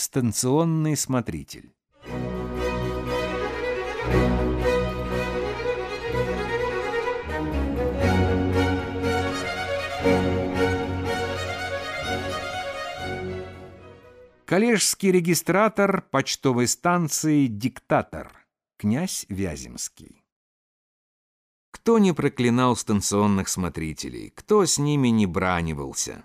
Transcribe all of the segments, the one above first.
станционный смотритель. Коллежский регистратор почтовой станции «Диктатор» князь Вяземский. Кто не проклинал станционных смотрителей, кто с ними не бранивался,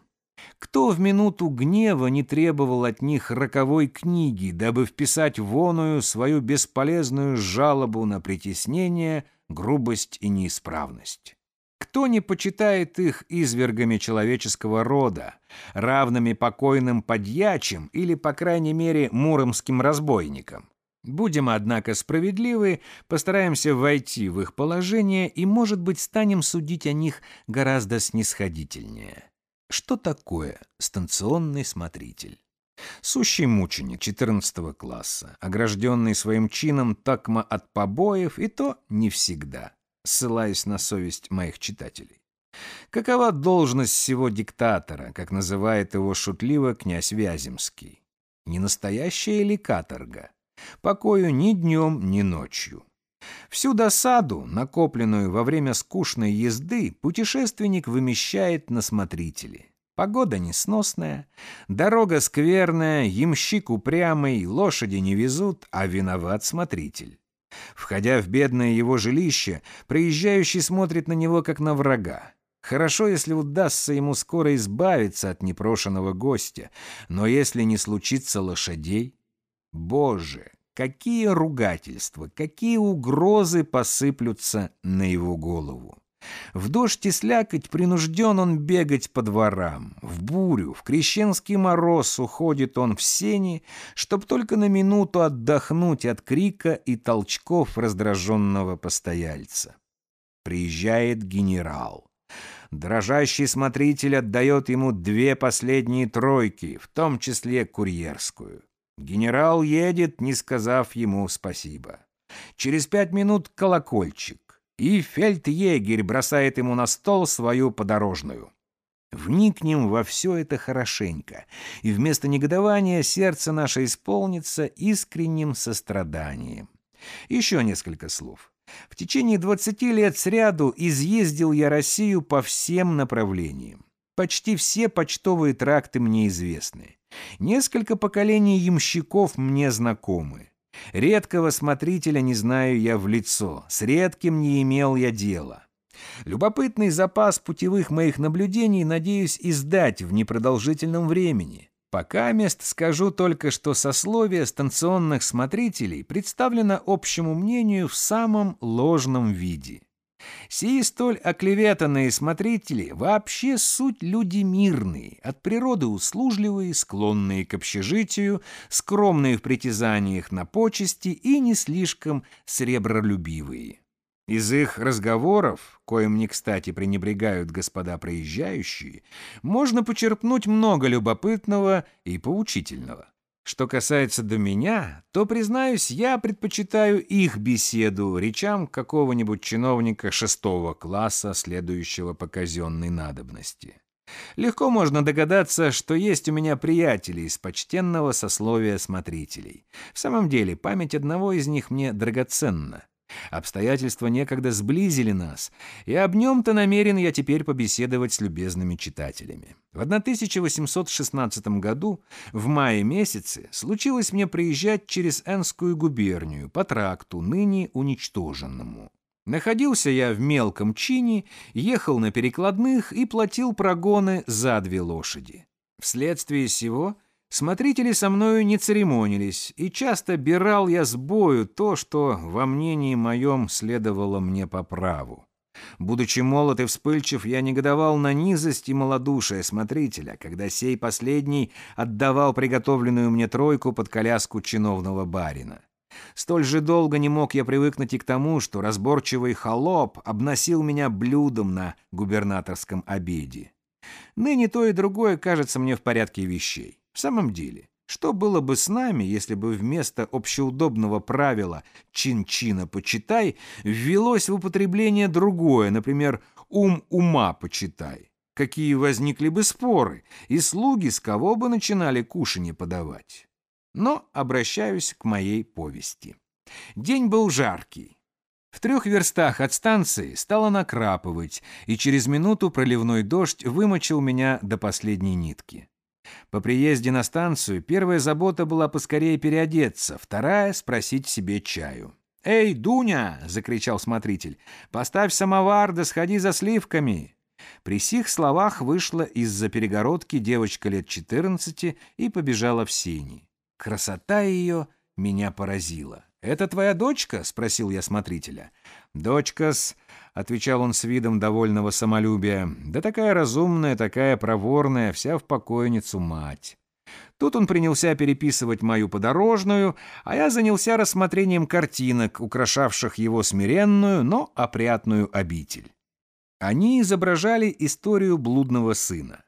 кто в минуту гнева не требовал от них роковой книги, дабы вписать воную свою бесполезную жалобу на притеснение, грубость и неисправность? Кто не почитает их извергами человеческого рода, равными покойным подьячим или, по крайней мере, муромским разбойникам? Будем, однако, справедливы, постараемся войти в их положение и, может быть, станем судить о них гораздо снисходительнее. Что такое станционный смотритель? Сущий мученик 14 класса, огражденный своим чином такма от побоев, и то не всегда, ссылаясь на совесть моих читателей. Какова должность всего диктатора, как называет его шутливо князь Вяземский? Не настоящая ли каторга? покою ни днем, ни ночью. Всю досаду, накопленную во время скучной езды, путешественник вымещает на смотрителе. Погода несносная, дорога скверная, ямщик упрямый, лошади не везут, а виноват смотритель. Входя в бедное его жилище, проезжающий смотрит на него как на врага. Хорошо, если удастся ему скоро избавиться от непрошенного гостя, но если не случится лошадей, Боже, какие ругательства, какие угрозы посыплются на его голову. В дождь и слякоть принужден он бегать по дворам. В бурю, в крещенский мороз уходит он в сени, чтоб только на минуту отдохнуть от крика и толчков раздраженного постояльца. Приезжает генерал. Дрожащий смотритель отдает ему две последние тройки, в том числе курьерскую. Генерал едет, не сказав ему спасибо. Через пять минут колокольчик, и фельдъегерь бросает ему на стол свою подорожную. Вникнем во все это хорошенько, и вместо негодования сердце наше исполнится искренним состраданием. Еще несколько слов. В течение двадцати лет сряду изъездил я Россию по всем направлениям. Почти все почтовые тракты мне известны. Несколько поколений ямщиков мне знакомы. Редкого смотрителя не знаю я в лицо, с редким не имел я дела. Любопытный запас путевых моих наблюдений надеюсь издать в непродолжительном времени. Пока мест скажу только, что сословие станционных смотрителей представлено общему мнению в самом ложном виде. Сии столь оклеветанные смотрители вообще суть люди мирные, от природы услужливые, склонные к общежитию, скромные в притязаниях на почести и не слишком сребролюбивые. Из их разговоров, коим не кстати пренебрегают господа проезжающие, можно почерпнуть много любопытного и поучительного. Что касается до меня, то, признаюсь, я предпочитаю их беседу речам какого-нибудь чиновника шестого класса, следующего по казенной надобности. Легко можно догадаться, что есть у меня приятели из почтенного сословия смотрителей. В самом деле, память одного из них мне драгоценна. Обстоятельства некогда сблизили нас, и об нем-то намерен я теперь побеседовать с любезными читателями. В 1816 году, в мае месяце, случилось мне приезжать через Энскую губернию по тракту, ныне уничтоженному. Находился я в мелком чине, ехал на перекладных и платил прогоны за две лошади. Вследствие сего Смотрители со мною не церемонились, и часто бирал я с бою то, что во мнении моем следовало мне по праву. Будучи молод и вспыльчив, я негодовал на низость и малодушие смотрителя, когда сей последний отдавал приготовленную мне тройку под коляску чиновного барина. Столь же долго не мог я привыкнуть и к тому, что разборчивый холоп обносил меня блюдом на губернаторском обеде. Ныне то и другое кажется мне в порядке вещей. В самом деле, что было бы с нами, если бы вместо общеудобного правила «чин-чина почитай» ввелось в употребление другое, например, «ум ума почитай»? Какие возникли бы споры, и слуги с кого бы начинали кушанье подавать? Но обращаюсь к моей повести. День был жаркий. В трех верстах от станции стало накрапывать, и через минуту проливной дождь вымочил меня до последней нитки. По приезде на станцию первая забота была поскорее переодеться, вторая — спросить себе чаю. «Эй, Дуня!» — закричал смотритель. «Поставь самовар, да сходи за сливками!» При сих словах вышла из-за перегородки девочка лет четырнадцати и побежала в сени. Красота ее меня поразила. «Это твоя дочка?» — спросил я смотрителя. «Дочка-с», — отвечал он с видом довольного самолюбия, «да такая разумная, такая проворная, вся в покойницу мать». Тут он принялся переписывать мою подорожную, а я занялся рассмотрением картинок, украшавших его смиренную, но опрятную обитель. Они изображали историю блудного сына.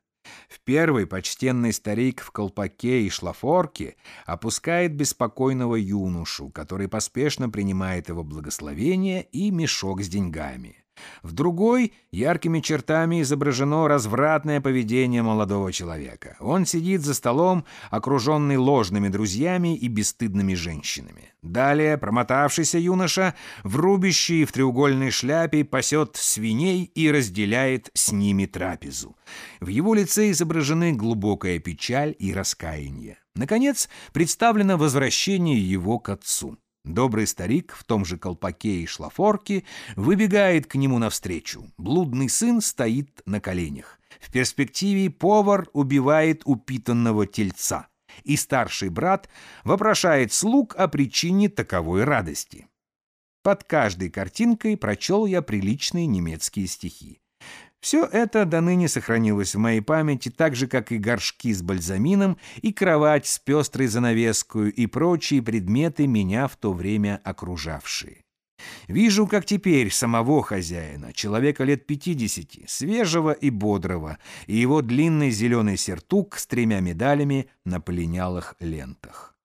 В первый почтенный старик в колпаке и шлафорке опускает беспокойного юношу, который поспешно принимает его благословение и мешок с деньгами. В другой яркими чертами изображено развратное поведение молодого человека. Он сидит за столом, окруженный ложными друзьями и бесстыдными женщинами. Далее промотавшийся юноша в рубящей в треугольной шляпе пасет свиней и разделяет с ними трапезу. В его лице изображены глубокая печаль и раскаяние. Наконец, представлено возвращение его к отцу. Добрый старик в том же колпаке и шлафорке выбегает к нему навстречу. Блудный сын стоит на коленях. В перспективе повар убивает упитанного тельца. И старший брат вопрошает слуг о причине таковой радости. Под каждой картинкой прочел я приличные немецкие стихи. Все это до ныне сохранилось в моей памяти, так же, как и горшки с бальзамином, и кровать с пестрой занавескою, и прочие предметы, меня в то время окружавшие. Вижу, как теперь самого хозяина, человека лет пятидесяти, свежего и бодрого, и его длинный зеленый сертук с тремя медалями на полинялых лентах.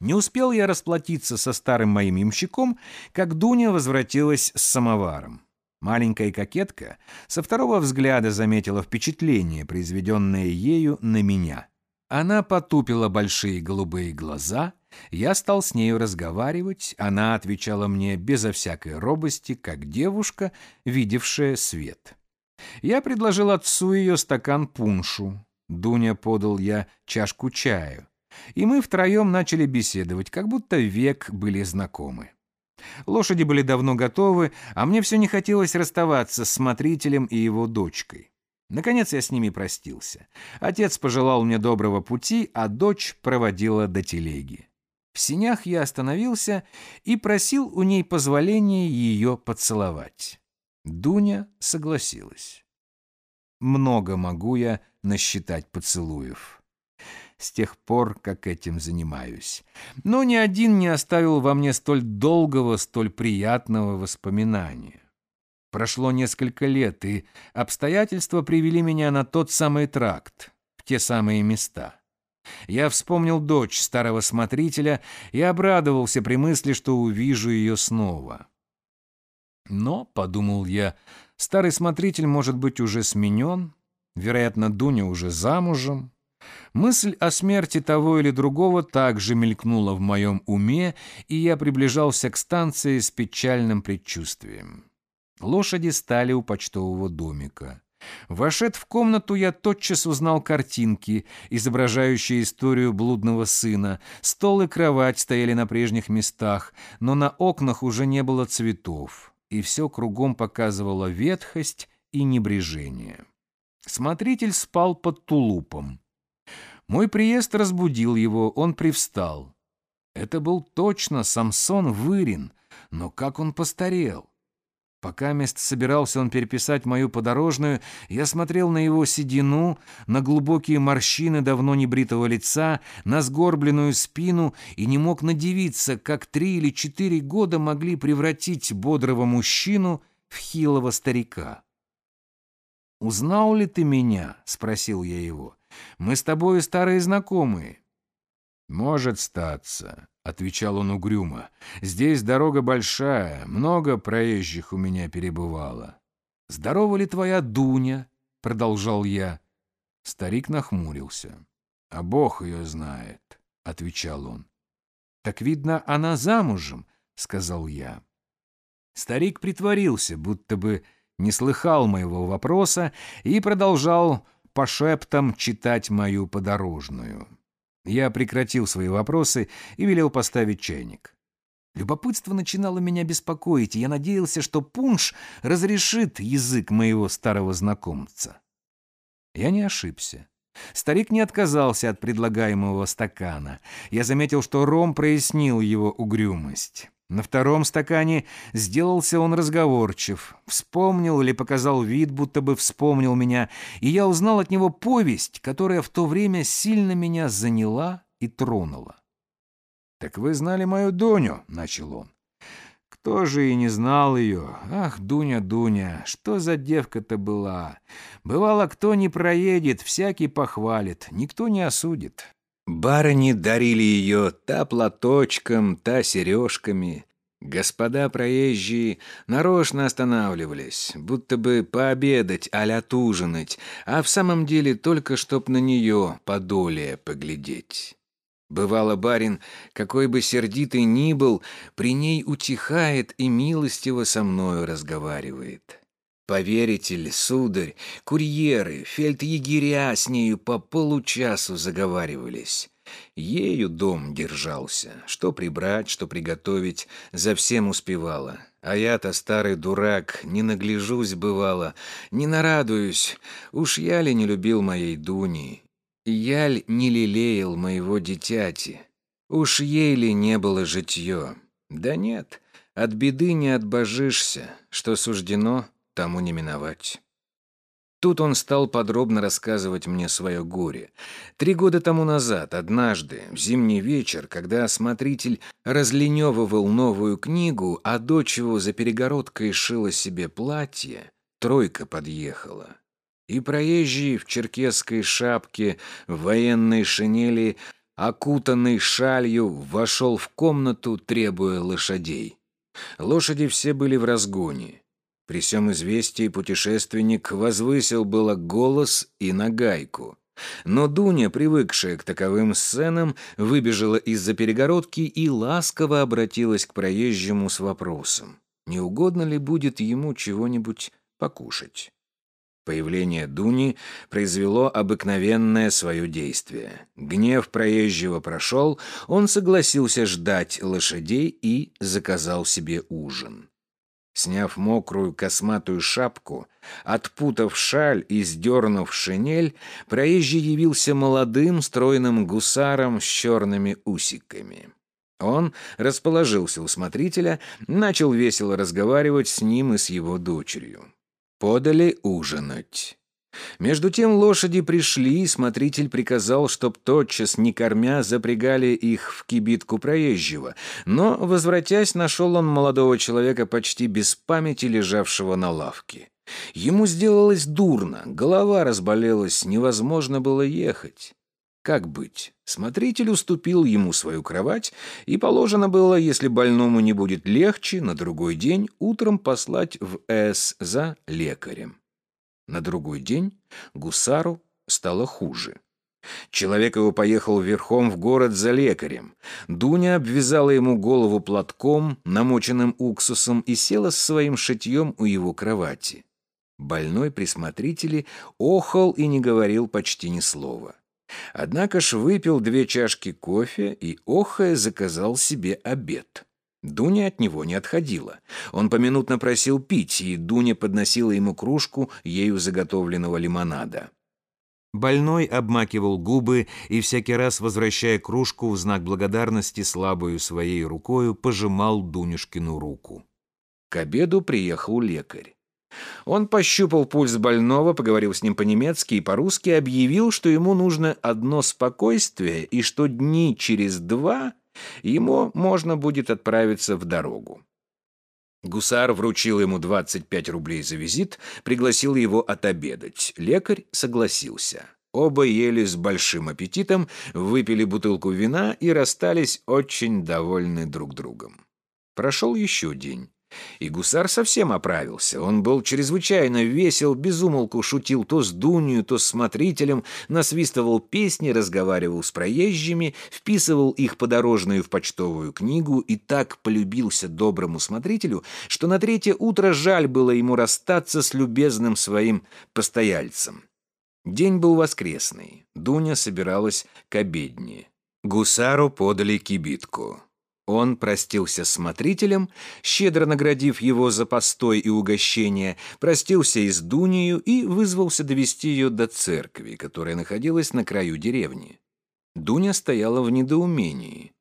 Не успел я расплатиться со старым моим имщиком, как Дуня возвратилась с самоваром. Маленькая кокетка со второго взгляда заметила впечатление, произведенное ею на меня. Она потупила большие голубые глаза, я стал с нею разговаривать, она отвечала мне безо всякой робости, как девушка, видевшая свет. Я предложил отцу ее стакан пуншу. Дуня подал я чашку чаю. И мы втроем начали беседовать, как будто век были знакомы. Лошади были давно готовы, а мне все не хотелось расставаться с смотрителем и его дочкой. Наконец я с ними простился. Отец пожелал мне доброго пути, а дочь проводила до телеги. В синях я остановился и просил у ней позволения ее поцеловать. Дуня согласилась. Много могу я насчитать поцелуев с тех пор, как этим занимаюсь. Но ни один не оставил во мне столь долгого, столь приятного воспоминания. Прошло несколько лет, и обстоятельства привели меня на тот самый тракт, в те самые места. Я вспомнил дочь старого смотрителя и обрадовался при мысли, что увижу ее снова. Но, — подумал я, — старый смотритель может быть уже сменен, вероятно, Дуня уже замужем, Мысль о смерти того или другого также мелькнула в моем уме, и я приближался к станции с печальным предчувствием. Лошади стали у почтового домика. Вошед в комнату, я тотчас узнал картинки, изображающие историю блудного сына. Стол и кровать стояли на прежних местах, но на окнах уже не было цветов, и все кругом показывало ветхость и небрежение. Смотритель спал под тулупом. Мой приезд разбудил его, он привстал. Это был точно Самсон Вырин, но как он постарел. Пока мест собирался он переписать мою подорожную, я смотрел на его седину, на глубокие морщины давно небритого лица, на сгорбленную спину и не мог надевиться, как три или четыре года могли превратить бодрого мужчину в хилого старика. «Узнал ли ты меня?» — спросил я его. Мы с тобой старые знакомые». «Может статься», — отвечал он угрюмо. «Здесь дорога большая, много проезжих у меня перебывало». «Здорова ли твоя Дуня?» — продолжал я. Старик нахмурился. «А Бог ее знает», — отвечал он. «Так, видно, она замужем», — сказал я. Старик притворился, будто бы не слыхал моего вопроса и продолжал по шептам читать мою подорожную. Я прекратил свои вопросы и велел поставить чайник. Любопытство начинало меня беспокоить, и я надеялся, что пунш разрешит язык моего старого знакомца. Я не ошибся. Старик не отказался от предлагаемого стакана. Я заметил, что ром прояснил его угрюмость. На втором стакане сделался он разговорчив, вспомнил или показал вид, будто бы вспомнил меня, и я узнал от него повесть, которая в то время сильно меня заняла и тронула. «Так вы знали мою Дуню?» — начал он. Кто же и не знал ее? Ах, Дуня, Дуня, что за девка-то была? Бывало, кто не проедет, всякий похвалит, никто не осудит. Барыни дарили ее та платочком, та сережками. Господа проезжие нарочно останавливались, будто бы пообедать, а-ля тужинать, а в самом деле только чтоб на нее подолее поглядеть. Бывало, барин, какой бы сердитый ни был, при ней утихает и милостиво со мною разговаривает. Поверите ли, сударь, курьеры, фельдъегеря с нею по получасу заговаривались. Ею дом держался, что прибрать, что приготовить, за всем успевала. А я-то, старый дурак, не нагляжусь, бывало, не нарадуюсь. Уж я ли не любил моей Дуни, Яль не лелеял моего дитяти. Уж ей ли не было житье? Да нет, от беды не отбожишься, что суждено, тому не миновать. Тут он стал подробно рассказывать мне свое горе. Три года тому назад, однажды, в зимний вечер, когда смотритель разленевывал новую книгу, а дочь его за перегородкой шила себе платье, тройка подъехала и проезжий в черкесской шапке, в военной шинели, окутанный шалью, вошел в комнату, требуя лошадей. Лошади все были в разгоне. При всем известии путешественник возвысил было голос и нагайку. Но Дуня, привыкшая к таковым сценам, выбежала из-за перегородки и ласково обратилась к проезжему с вопросом, не угодно ли будет ему чего-нибудь покушать. Появление Дуни произвело обыкновенное свое действие. Гнев проезжего прошел, он согласился ждать лошадей и заказал себе ужин. Сняв мокрую косматую шапку, отпутав шаль и сдернув шинель, проезжий явился молодым стройным гусаром с черными усиками. Он расположился у смотрителя, начал весело разговаривать с ним и с его дочерью. Подали ужинать. Между тем лошади пришли, и смотритель приказал, чтоб тотчас, не кормя, запрягали их в кибитку проезжего. Но, возвратясь, нашел он молодого человека почти без памяти, лежавшего на лавке. Ему сделалось дурно, голова разболелась, невозможно было ехать. Как быть? Смотритель уступил ему свою кровать, и положено было, если больному не будет легче, на другой день утром послать в С за лекарем. На другой день гусару стало хуже. Человек его поехал верхом в город за лекарем. Дуня обвязала ему голову платком, намоченным уксусом, и села с своим шитьем у его кровати. Больной при смотрителе охал и не говорил почти ни слова. Однако ж выпил две чашки кофе и, охая, заказал себе обед. Дуня от него не отходила. Он поминутно просил пить, и Дуня подносила ему кружку ею заготовленного лимонада. Больной обмакивал губы и, всякий раз возвращая кружку в знак благодарности слабую своей рукою, пожимал Дунюшкину руку. К обеду приехал лекарь. Он пощупал пульс больного, поговорил с ним по-немецки и по-русски, объявил, что ему нужно одно спокойствие и что дни через два ему можно будет отправиться в дорогу. Гусар вручил ему 25 рублей за визит, пригласил его отобедать. Лекарь согласился. Оба ели с большим аппетитом, выпили бутылку вина и расстались очень довольны друг другом. Прошел еще день. И гусар совсем оправился. Он был чрезвычайно весел, безумолку шутил то с Дунью, то с смотрителем, насвистывал песни, разговаривал с проезжими, вписывал их подорожную в почтовую книгу и так полюбился доброму смотрителю, что на третье утро жаль было ему расстаться с любезным своим постояльцем. День был воскресный. Дуня собиралась к обедне. Гусару подали кибитку. Он простился с смотрителем, щедро наградив его за постой и угощение, простился и с Дунею и вызвался довести ее до церкви, которая находилась на краю деревни. Дуня стояла в недоумении.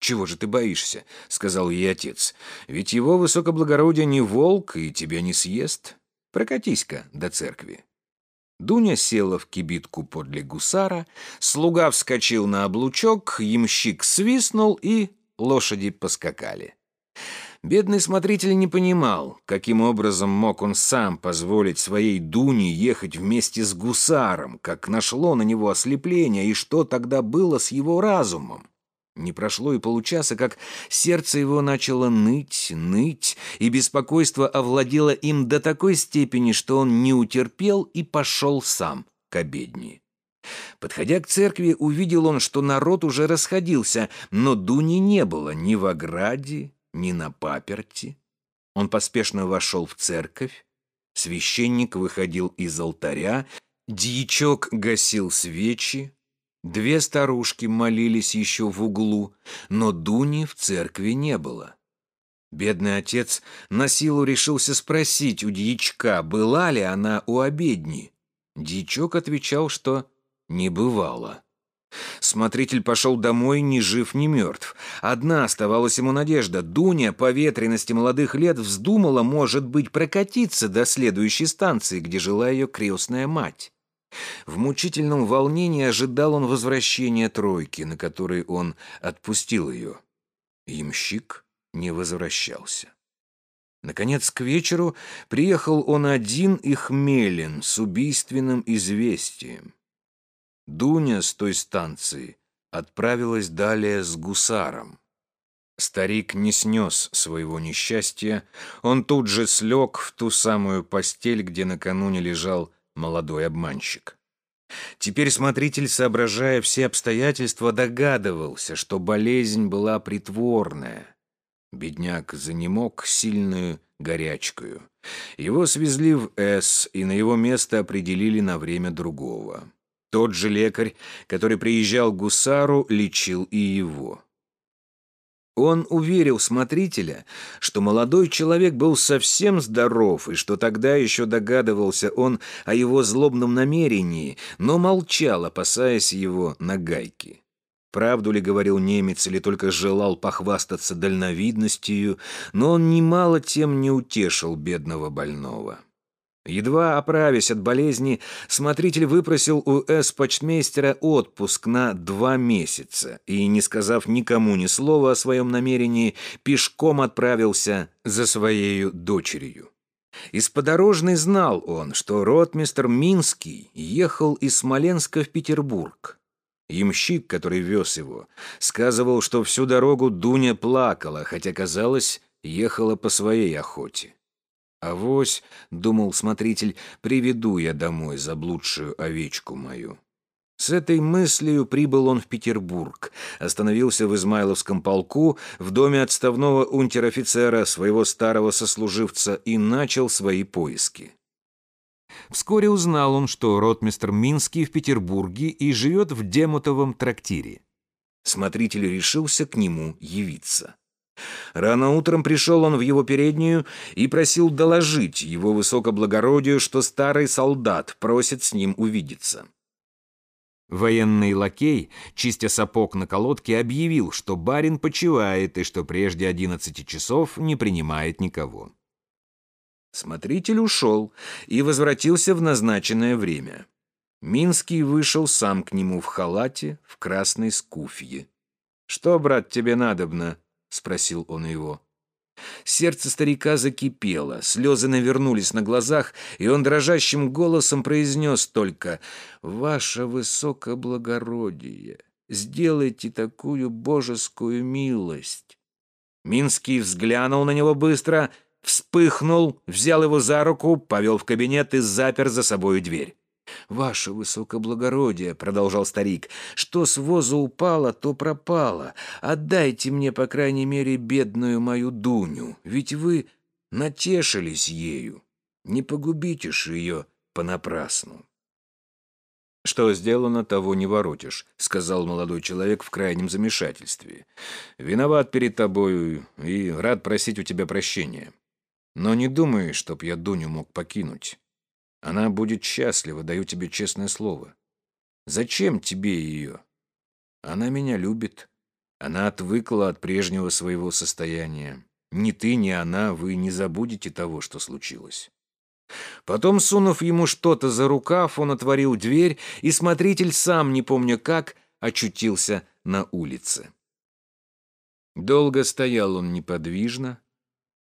«Чего же ты боишься?» — сказал ей отец. «Ведь его высокоблагородие не волк и тебя не съест. Прокатись-ка до церкви». Дуня села в кибитку подле гусара, слуга вскочил на облучок, ямщик свистнул и лошади поскакали. Бедный смотритель не понимал, каким образом мог он сам позволить своей Дуне ехать вместе с гусаром, как нашло на него ослепление, и что тогда было с его разумом. Не прошло и получаса, как сердце его начало ныть, ныть, и беспокойство овладело им до такой степени, что он не утерпел и пошел сам к обедне. Подходя к церкви, увидел он, что народ уже расходился, но Дуни не было ни в ограде, ни на паперти. Он поспешно вошел в церковь. Священник выходил из алтаря, дьячок гасил свечи, две старушки молились еще в углу, но Дуни в церкви не было. Бедный отец на силу решился спросить у дьячка, была ли она у обедни. Дьячок отвечал, что не бывало. Смотритель пошел домой ни жив, ни мертв. Одна оставалась ему надежда. Дуня по ветрености молодых лет вздумала, может быть, прокатиться до следующей станции, где жила ее крестная мать. В мучительном волнении ожидал он возвращения тройки, на которой он отпустил ее. Ямщик не возвращался. Наконец, к вечеру приехал он один и хмелен с убийственным известием. Дуня с той станции отправилась далее с гусаром. Старик не снес своего несчастья, он тут же слег в ту самую постель, где накануне лежал молодой обманщик. Теперь смотритель, соображая все обстоятельства, догадывался, что болезнь была притворная. Бедняк занемог сильную горячкою. Его свезли в С, и на его место определили на время другого. Тот же лекарь, который приезжал к гусару, лечил и его. Он уверил смотрителя, что молодой человек был совсем здоров, и что тогда еще догадывался он о его злобном намерении, но молчал, опасаясь его нагайки. Правду ли говорил немец, или только желал похвастаться дальновидностью, но он немало тем не утешил бедного больного. Едва оправясь от болезни, смотритель выпросил у С-почтмейстера отпуск на два месяца и, не сказав никому ни слова о своем намерении, пешком отправился за своей дочерью. Из подорожной знал он, что ротмистр Минский ехал из Смоленска в Петербург. Ямщик, который вез его, сказывал, что всю дорогу Дуня плакала, хотя, казалось, ехала по своей охоте. «Авось, — думал смотритель, — приведу я домой заблудшую овечку мою». С этой мыслью прибыл он в Петербург, остановился в Измайловском полку, в доме отставного унтер-офицера, своего старого сослуживца, и начал свои поиски. Вскоре узнал он, что ротмистр Минский в Петербурге и живет в Демотовом трактире. Смотритель решился к нему явиться. Рано утром пришел он в его переднюю и просил доложить его высокоблагородию, что старый солдат просит с ним увидеться. Военный лакей, чистя сапог на колодке, объявил, что барин почивает и что прежде одиннадцати часов не принимает никого. Смотритель ушел и возвратился в назначенное время. Минский вышел сам к нему в халате, в красной скуфье. «Что, брат, тебе надобно?» — спросил он его. Сердце старика закипело, слезы навернулись на глазах, и он дрожащим голосом произнес только «Ваше высокоблагородие, сделайте такую божескую милость». Минский взглянул на него быстро, вспыхнул, взял его за руку, повел в кабинет и запер за собою дверь. «Ваше высокоблагородие», — продолжал старик, — «что с воза упало, то пропало. Отдайте мне, по крайней мере, бедную мою Дуню, ведь вы натешились ею. Не погубите ж ее понапрасну». «Что сделано, того не воротишь», — сказал молодой человек в крайнем замешательстве. «Виноват перед тобою и рад просить у тебя прощения. Но не думай, чтоб я Дуню мог покинуть. Она будет счастлива, даю тебе честное слово. Зачем тебе ее? Она меня любит. Она отвыкла от прежнего своего состояния. Ни ты, ни она, вы не забудете того, что случилось. Потом, сунув ему что-то за рукав, он отворил дверь, и смотритель, сам не помня как, очутился на улице. Долго стоял он неподвижно.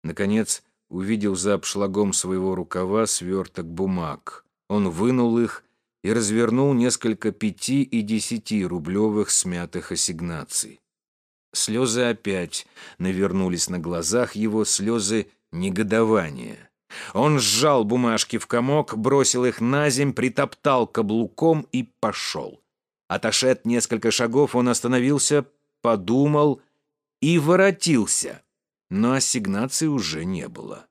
Наконец, увидел за обшлагом своего рукава сверток бумаг. Он вынул их и развернул несколько пяти и десяти рублевых смятых ассигнаций. Слезы опять навернулись на глазах его, слезы негодования. Он сжал бумажки в комок, бросил их на земь, притоптал каблуком и пошел. Отошед несколько шагов, он остановился, подумал и воротился но ассигнаций уже не было.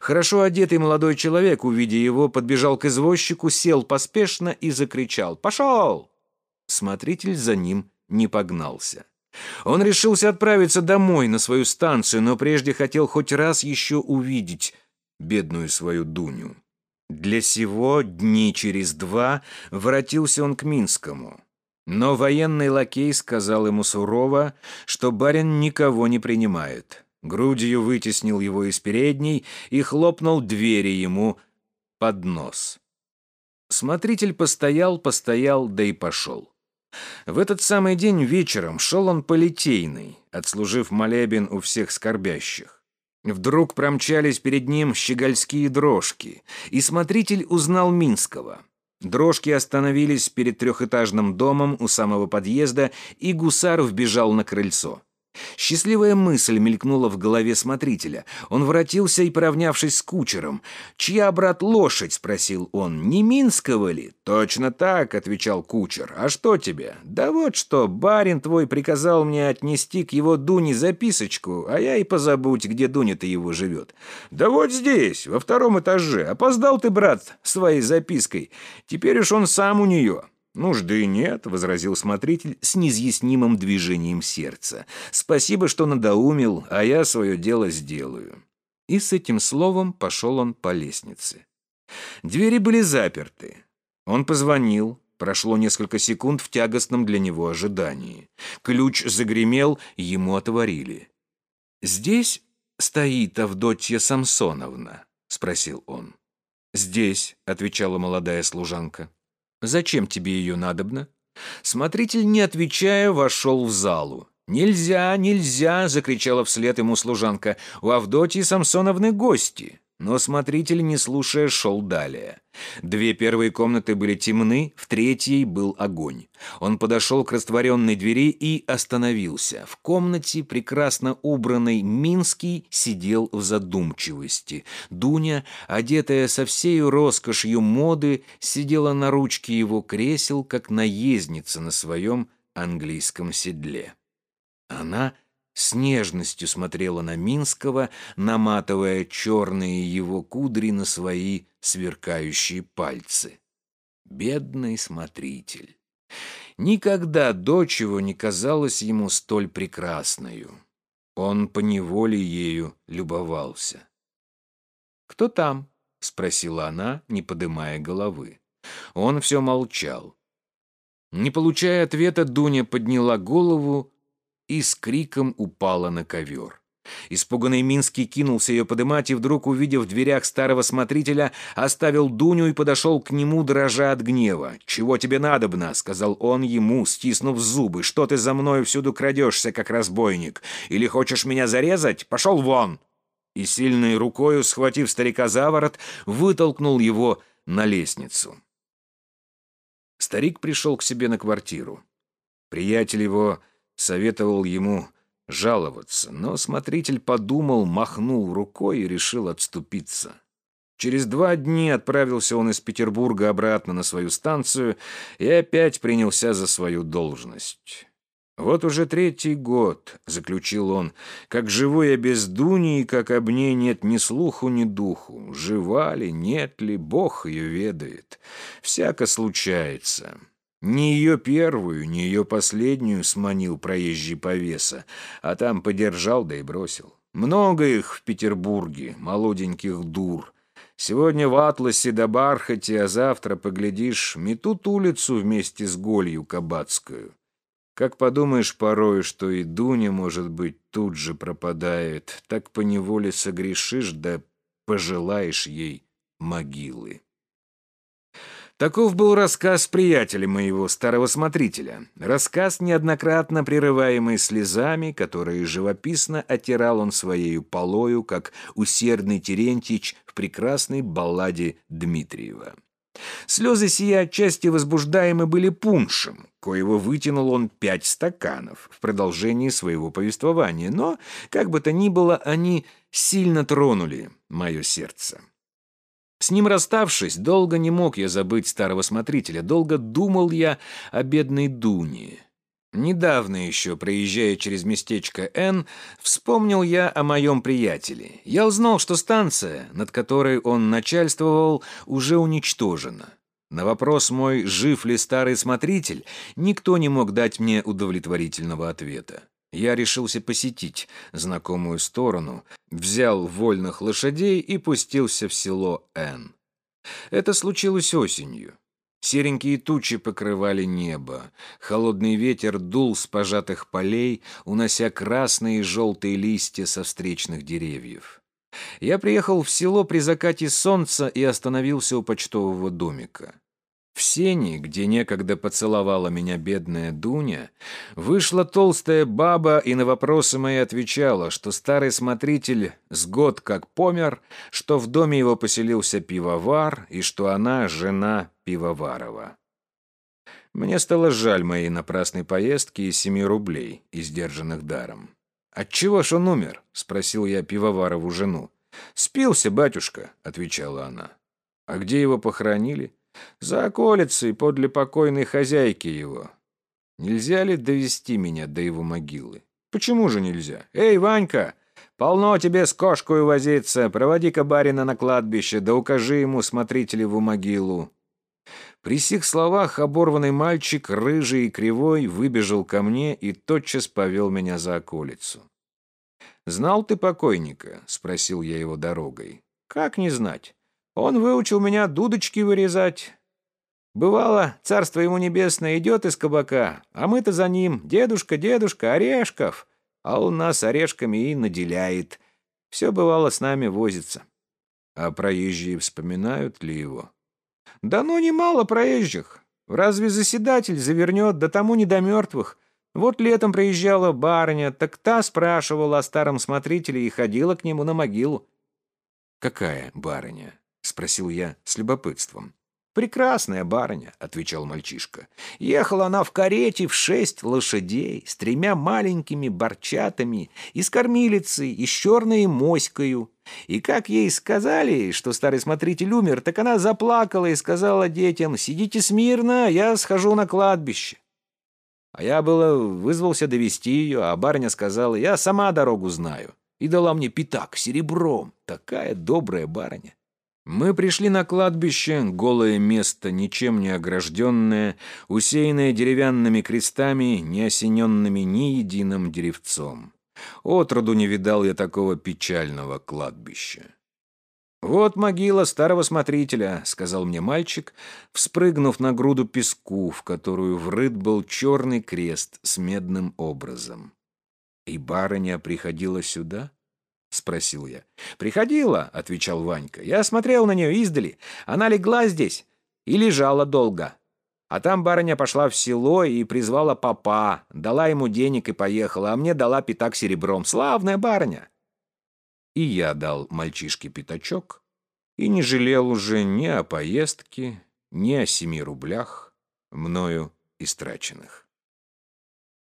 Хорошо одетый молодой человек, увидя его, подбежал к извозчику, сел поспешно и закричал «Пошел!». Смотритель за ним не погнался. Он решился отправиться домой, на свою станцию, но прежде хотел хоть раз еще увидеть бедную свою Дуню. Для сего дни через два воротился он к Минскому. Но военный лакей сказал ему сурово, что барин никого не принимает. Грудью вытеснил его из передней и хлопнул двери ему под нос. Смотритель постоял, постоял, да и пошел. В этот самый день вечером шел он по Литейной, отслужив молебен у всех скорбящих. Вдруг промчались перед ним щегольские дрожки, и смотритель узнал Минского. Дрожки остановились перед трехэтажным домом у самого подъезда, и гусар вбежал на крыльцо. Счастливая мысль мелькнула в голове смотрителя. Он воротился и, поравнявшись с кучером, «Чья, брат, лошадь?» — спросил он. «Не Минского ли?» «Точно так», — отвечал кучер. «А что тебе?» «Да вот что, барин твой приказал мне отнести к его Дуне записочку, а я и позабудь, где Дуня-то его живет». «Да вот здесь, во втором этаже. Опоздал ты, брат, своей запиской. Теперь уж он сам у нее». «Нужды нет», — возразил смотритель с неизъяснимым движением сердца. «Спасибо, что надоумил, а я свое дело сделаю». И с этим словом пошел он по лестнице. Двери были заперты. Он позвонил. Прошло несколько секунд в тягостном для него ожидании. Ключ загремел, ему отворили. «Здесь стоит Авдотья Самсоновна?» — спросил он. «Здесь», — отвечала молодая служанка. Зачем тебе ее надобно?» Смотритель, не отвечая, вошел в залу. «Нельзя, нельзя!» — закричала вслед ему служанка. «У Авдотьи Самсоновны гости!» Но смотритель, не слушая, шел далее. Две первые комнаты были темны, в третьей был огонь. Он подошел к растворенной двери и остановился. В комнате, прекрасно убранный Минский, сидел в задумчивости. Дуня, одетая со всею роскошью моды, сидела на ручке его кресел, как наездница на своем английском седле. Она с нежностью смотрела на Минского, наматывая черные его кудри на свои сверкающие пальцы. Бедный смотритель. Никогда дочь его не казалась ему столь прекрасною. Он поневоле ею любовался. «Кто там?» — спросила она, не подымая головы. Он все молчал. Не получая ответа, Дуня подняла голову и с криком упала на ковер. Испуганный Минский кинулся ее подымать и вдруг, увидев в дверях старого смотрителя, оставил Дуню и подошел к нему, дрожа от гнева. «Чего тебе надобно?» — сказал он ему, стиснув зубы. «Что ты за мною всюду крадешься, как разбойник? Или хочешь меня зарезать? Пошел вон!» И сильной рукою, схватив старика за ворот, вытолкнул его на лестницу. Старик пришел к себе на квартиру. Приятель его советовал ему жаловаться, но смотритель подумал, махнул рукой и решил отступиться. Через два дня отправился он из Петербурга обратно на свою станцию и опять принялся за свою должность. «Вот уже третий год», — заключил он, — «как живу я без Дуни, и как об ней нет ни слуху, ни духу. Жива ли, нет ли, Бог ее ведает. Всяко случается». Не ее первую, не ее последнюю сманил проезжий повеса, а там подержал да и бросил. Много их в Петербурге, молоденьких дур. Сегодня в Атласе да Бархате, а завтра, поглядишь, метут улицу вместе с голью кабацкую. Как подумаешь порой, что и Дуня, может быть, тут же пропадает, так поневоле согрешишь да пожелаешь ей могилы. Таков был рассказ приятеля моего, старого смотрителя. Рассказ, неоднократно прерываемый слезами, которые живописно отирал он своею полою, как усердный Терентьич в прекрасной балладе Дмитриева. Слезы сия отчасти возбуждаемы были пуншем, коего вытянул он пять стаканов в продолжении своего повествования, но, как бы то ни было, они сильно тронули мое сердце. С ним расставшись, долго не мог я забыть старого смотрителя, долго думал я о бедной Дуне. Недавно еще, проезжая через местечко Н, вспомнил я о моем приятеле. Я узнал, что станция, над которой он начальствовал, уже уничтожена. На вопрос мой, жив ли старый смотритель, никто не мог дать мне удовлетворительного ответа я решился посетить знакомую сторону, взял вольных лошадей и пустился в село Н. Это случилось осенью. Серенькие тучи покрывали небо, холодный ветер дул с пожатых полей, унося красные и желтые листья со встречных деревьев. Я приехал в село при закате солнца и остановился у почтового домика. В сене, где некогда поцеловала меня бедная Дуня, вышла толстая баба и на вопросы мои отвечала, что старый смотритель с год как помер, что в доме его поселился пивовар и что она жена пивоварова. Мне стало жаль моей напрасной поездки и семи рублей, издержанных даром. «Отчего ж он умер?» — спросил я пивоварову жену. «Спился, батюшка», — отвечала она. «А где его похоронили?» За околицей подле покойной хозяйки его. Нельзя ли довести меня до его могилы? Почему же нельзя? Эй, Ванька, полно тебе с кошкой возиться. Проводи-ка барина на кладбище, да укажи ему смотрителеву могилу. При сих словах оборванный мальчик, рыжий и кривой, выбежал ко мне и тотчас повел меня за околицу. «Знал ты покойника?» — спросил я его дорогой. «Как не знать? Он выучил меня дудочки вырезать. Бывало, царство ему небесное идет из кабака, а мы-то за ним, дедушка, дедушка, орешков, а он нас орешками и наделяет. Все бывало с нами возится. А проезжие вспоминают ли его? Да ну немало проезжих. Разве заседатель завернет, да тому не до мертвых. Вот летом приезжала барыня, так та спрашивала о старом смотрителе и ходила к нему на могилу. Какая барыня? — спросил я с любопытством. «Прекрасная барыня», — отвечал мальчишка. «Ехала она в карете в шесть лошадей, с тремя маленькими борчатами, и с кормилицей, и с черной моською. И как ей сказали, что старый смотритель умер, так она заплакала и сказала детям, «Сидите смирно, я схожу на кладбище». А я было вызвался довести ее, а барыня сказала, «Я сама дорогу знаю». И дала мне пятак серебром. Такая добрая барыня. Мы пришли на кладбище, голое место, ничем не огражденное, усеянное деревянными крестами, не осененными ни единым деревцом. Отроду не видал я такого печального кладбища. «Вот могила старого смотрителя», — сказал мне мальчик, вспрыгнув на груду песку, в которую врыт был черный крест с медным образом. «И барыня приходила сюда?» — спросил я. «Приходила», — отвечал Ванька. «Я смотрел на нее издали. Она легла здесь и лежала долго. А там барыня пошла в село и призвала папа, дала ему денег и поехала, а мне дала пятак серебром. Славная барыня!» И я дал мальчишке пятачок и не жалел уже ни о поездке, ни о семи рублях, мною истраченных.